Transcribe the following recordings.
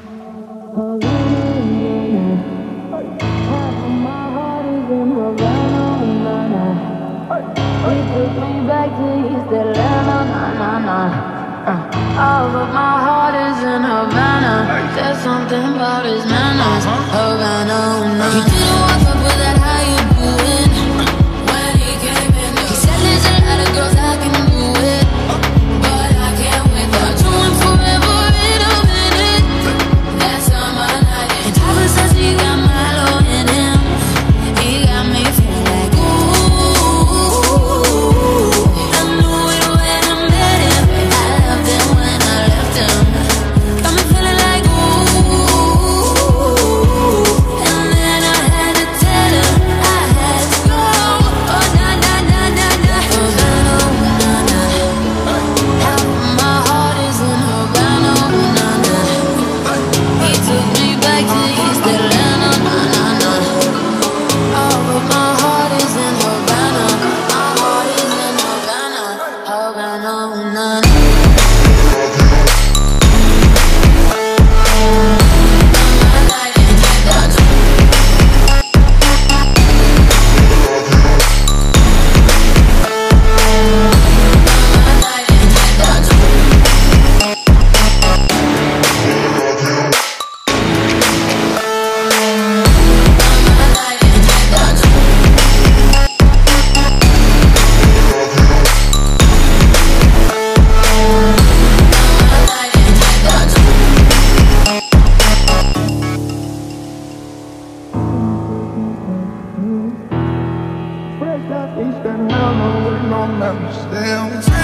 Oh, but my heart is in Havana. Nana nana All the my heart is in Havana there's something about his manners. Havana. romance. There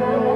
Lord.